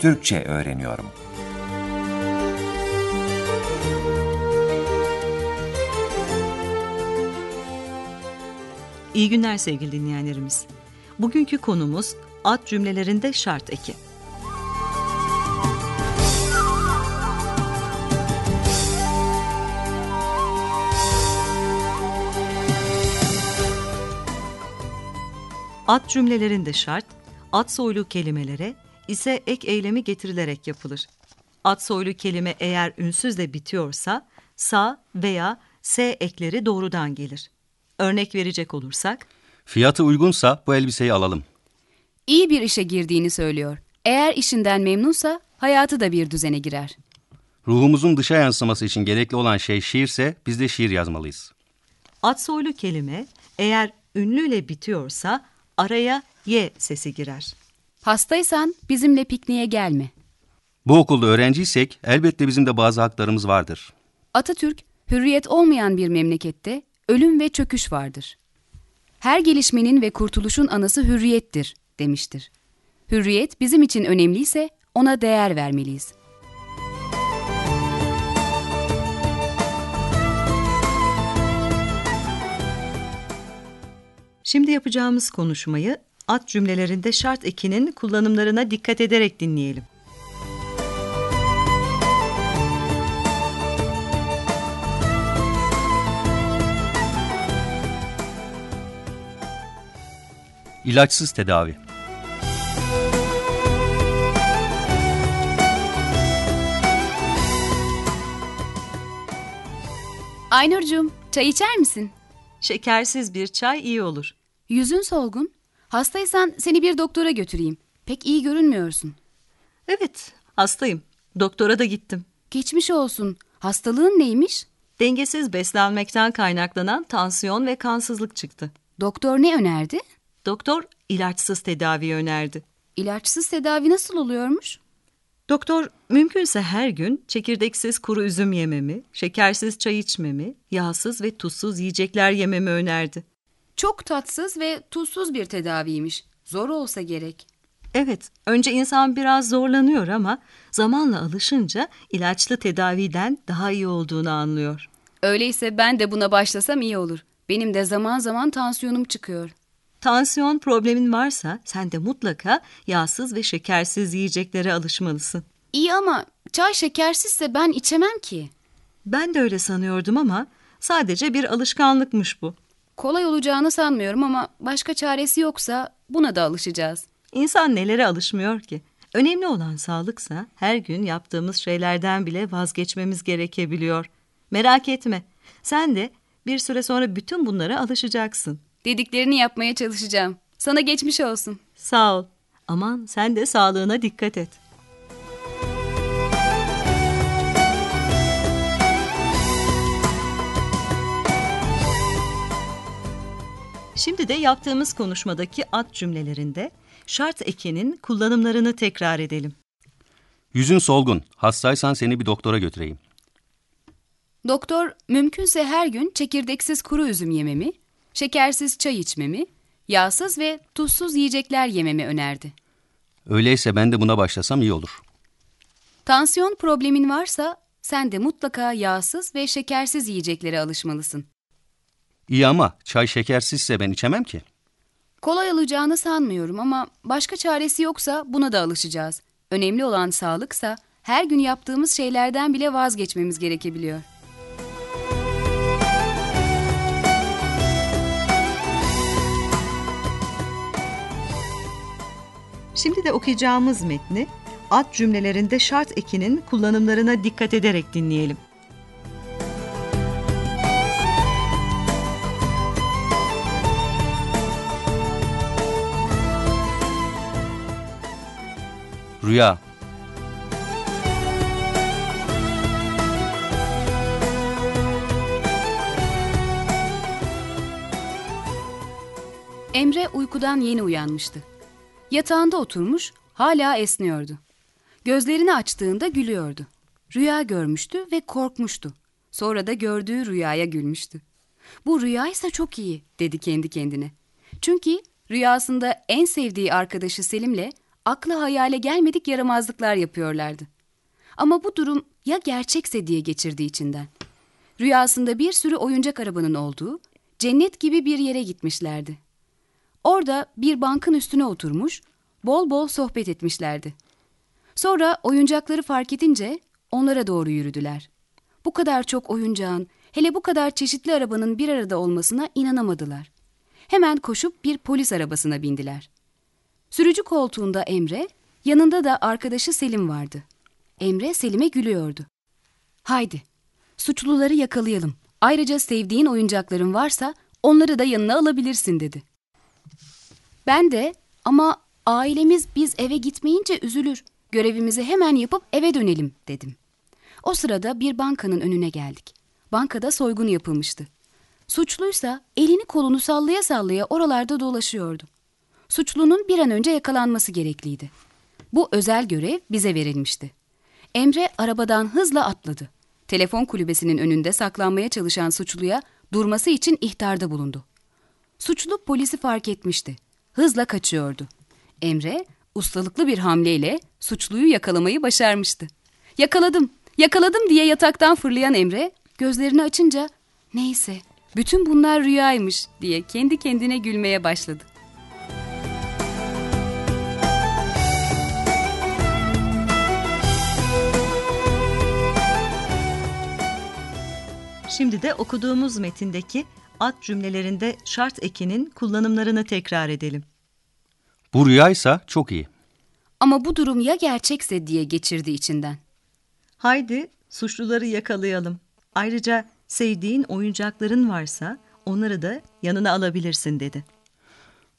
Türkçe öğreniyorum. İyi günler sevgili dinleyenlerimiz. Bugünkü konumuz ad cümlelerinde şart eki. Ad cümlelerinde şart, ad soylu kelimelere ise ek eylemi getirilerek yapılır. Ad soylu kelime eğer ünsüzle bitiyorsa sa veya s ekleri doğrudan gelir. Örnek verecek olursak, Fiyatı uygunsa bu elbiseyi alalım. İyi bir işe girdiğini söylüyor. Eğer işinden memnunsa hayatı da bir düzene girer. Ruhumuzun dışa yansıması için gerekli olan şey şiirse biz de şiir yazmalıyız. ad soylu kelime eğer ünlüyle bitiyorsa araya y sesi girer. Hastaysan bizimle pikniğe gelme. Bu okulda öğrenciysek elbette bizim de bazı haklarımız vardır. Atatürk, hürriyet olmayan bir memlekette ölüm ve çöküş vardır. Her gelişmenin ve kurtuluşun anası hürriyettir demiştir. Hürriyet bizim için önemliyse ona değer vermeliyiz. Şimdi yapacağımız konuşmayı ad cümlelerinde şart ekinin kullanımlarına dikkat ederek dinleyelim. İlaçsız tedavi. Aynurcuğum, çay içer misin? Şekersiz bir çay iyi olur. Yüzün solgun. Hastaysan seni bir doktora götüreyim. Pek iyi görünmüyorsun. Evet, hastayım. Doktora da gittim. Geçmiş olsun. Hastalığın neymiş? Dengesiz beslenmekten kaynaklanan tansiyon ve kansızlık çıktı. Doktor ne önerdi? Doktor ilaçsız tedavi önerdi. İlaçsız tedavi nasıl oluyormuş? Doktor mümkünse her gün çekirdeksiz kuru üzüm yememi, şekersiz çay içmemi, yağsız ve tuzsuz yiyecekler yememi önerdi. Çok tatsız ve tuzsuz bir tedaviymiş. Zor olsa gerek. Evet, önce insan biraz zorlanıyor ama zamanla alışınca ilaçlı tedaviden daha iyi olduğunu anlıyor. Öyleyse ben de buna başlasam iyi olur. Benim de zaman zaman tansiyonum çıkıyor. Tansiyon problemin varsa sen de mutlaka yağsız ve şekersiz yiyeceklere alışmalısın. İyi ama çay şekersizse ben içemem ki. Ben de öyle sanıyordum ama sadece bir alışkanlıkmış bu. Kolay olacağını sanmıyorum ama başka çaresi yoksa buna da alışacağız. İnsan nelere alışmıyor ki? Önemli olan sağlıksa her gün yaptığımız şeylerden bile vazgeçmemiz gerekebiliyor. Merak etme. Sen de bir süre sonra bütün bunlara alışacaksın. Dediklerini yapmaya çalışacağım. Sana geçmiş olsun. Sağ ol. Aman sen de sağlığına dikkat et. Şimdi de yaptığımız konuşmadaki ad cümlelerinde şart ekinin kullanımlarını tekrar edelim. Yüzün solgun. Hastaysan seni bir doktora götüreyim. Doktor mümkünse her gün çekirdeksiz kuru üzüm yememi, şekersiz çay içmemi, yağsız ve tuzsuz yiyecekler yememi önerdi. Öyleyse ben de buna başlasam iyi olur. Tansiyon problemin varsa sen de mutlaka yağsız ve şekersiz yiyeceklere alışmalısın. İyi ama çay şekersizse ben içemem ki. Kolay olacağını sanmıyorum ama başka çaresi yoksa buna da alışacağız. Önemli olan sağlıksa her gün yaptığımız şeylerden bile vazgeçmemiz gerekebiliyor. Şimdi de okuyacağımız metni ad cümlelerinde şart ekinin kullanımlarına dikkat ederek dinleyelim. Rüya. Emre uykudan yeni uyanmıştı. Yatağında oturmuş, hala esniyordu. Gözlerini açtığında gülüyordu. Rüya görmüştü ve korkmuştu. Sonra da gördüğü rüyaya gülmüştü. Bu rüyaysa çok iyi dedi kendi kendine. Çünkü rüyasında en sevdiği arkadaşı Selim'le akla hayale gelmedik yaramazlıklar yapıyorlardı. Ama bu durum ya gerçekse diye geçirdi içinden. Rüyasında bir sürü oyuncak arabanın olduğu, cennet gibi bir yere gitmişlerdi. Orada bir bankın üstüne oturmuş, bol bol sohbet etmişlerdi. Sonra oyuncakları fark edince onlara doğru yürüdüler. Bu kadar çok oyuncağın, hele bu kadar çeşitli arabanın bir arada olmasına inanamadılar. Hemen koşup bir polis arabasına bindiler. Sürücü koltuğunda Emre, yanında da arkadaşı Selim vardı. Emre Selim'e gülüyordu. Haydi, suçluları yakalayalım. Ayrıca sevdiğin oyuncakların varsa onları da yanına alabilirsin dedi. Ben de ama ailemiz biz eve gitmeyince üzülür. Görevimizi hemen yapıp eve dönelim dedim. O sırada bir bankanın önüne geldik. Bankada soygun yapılmıştı. Suçluysa elini kolunu sallaya sallaya oralarda dolaşıyordu. Suçlunun bir an önce yakalanması gerekliydi. Bu özel görev bize verilmişti. Emre arabadan hızla atladı. Telefon kulübesinin önünde saklanmaya çalışan suçluya durması için ihtarda bulundu. Suçlu polisi fark etmişti. Hızla kaçıyordu. Emre ustalıklı bir hamleyle suçluyu yakalamayı başarmıştı. Yakaladım, yakaladım diye yataktan fırlayan Emre gözlerini açınca neyse bütün bunlar rüyaymış diye kendi kendine gülmeye başladı. Şimdi de okuduğumuz metindeki at cümlelerinde şart ekinin kullanımlarını tekrar edelim. Bu rüyaysa çok iyi. Ama bu durum ya gerçekse diye geçirdi içinden. Haydi suçluları yakalayalım. Ayrıca sevdiğin oyuncakların varsa onları da yanına alabilirsin dedi.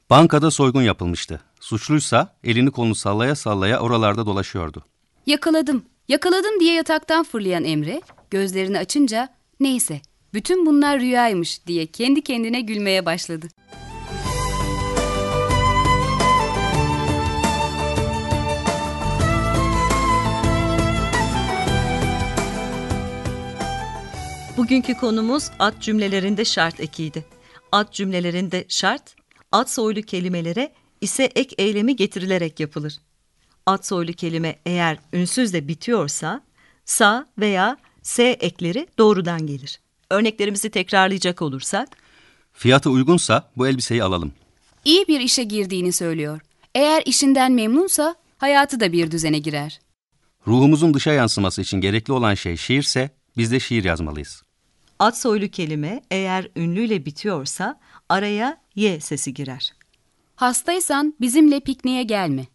Bankada soygun yapılmıştı. Suçluysa elini kolunu sallaya sallaya oralarda dolaşıyordu. Yakaladım, yakaladım diye yataktan fırlayan Emre gözlerini açınca neyse bütün bunlar rüyaymış diye kendi kendine gülmeye başladı. Bugünkü konumuz at cümlelerinde şart ekiydi. At cümlelerinde şart, at soylu kelimelere ise ek eylemi getirilerek yapılır. At soylu kelime eğer ünsüzle bitiyorsa, sa veya s ekleri doğrudan gelir. Örneklerimizi tekrarlayacak olursak, Fiyatı uygunsa bu elbiseyi alalım. İyi bir işe girdiğini söylüyor. Eğer işinden memnunsa hayatı da bir düzene girer. Ruhumuzun dışa yansıması için gerekli olan şey şiirse biz de şiir yazmalıyız. at soylu kelime eğer ünlüyle bitiyorsa araya y sesi girer. Hastaysan bizimle pikniğe gelme.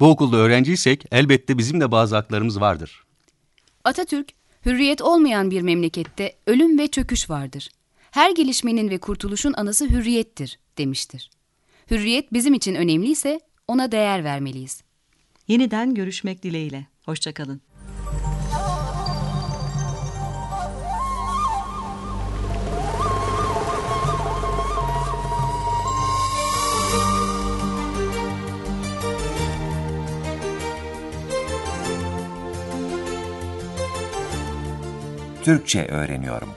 Bu okulda öğrenciysek elbette bizim de bazı haklarımız vardır. Atatürk, hürriyet olmayan bir memlekette ölüm ve çöküş vardır. Her gelişmenin ve kurtuluşun anası hürriyettir demiştir. Hürriyet bizim için önemliyse ona değer vermeliyiz. Yeniden görüşmek dileğiyle. Hoşçakalın. Türkçe öğreniyorum.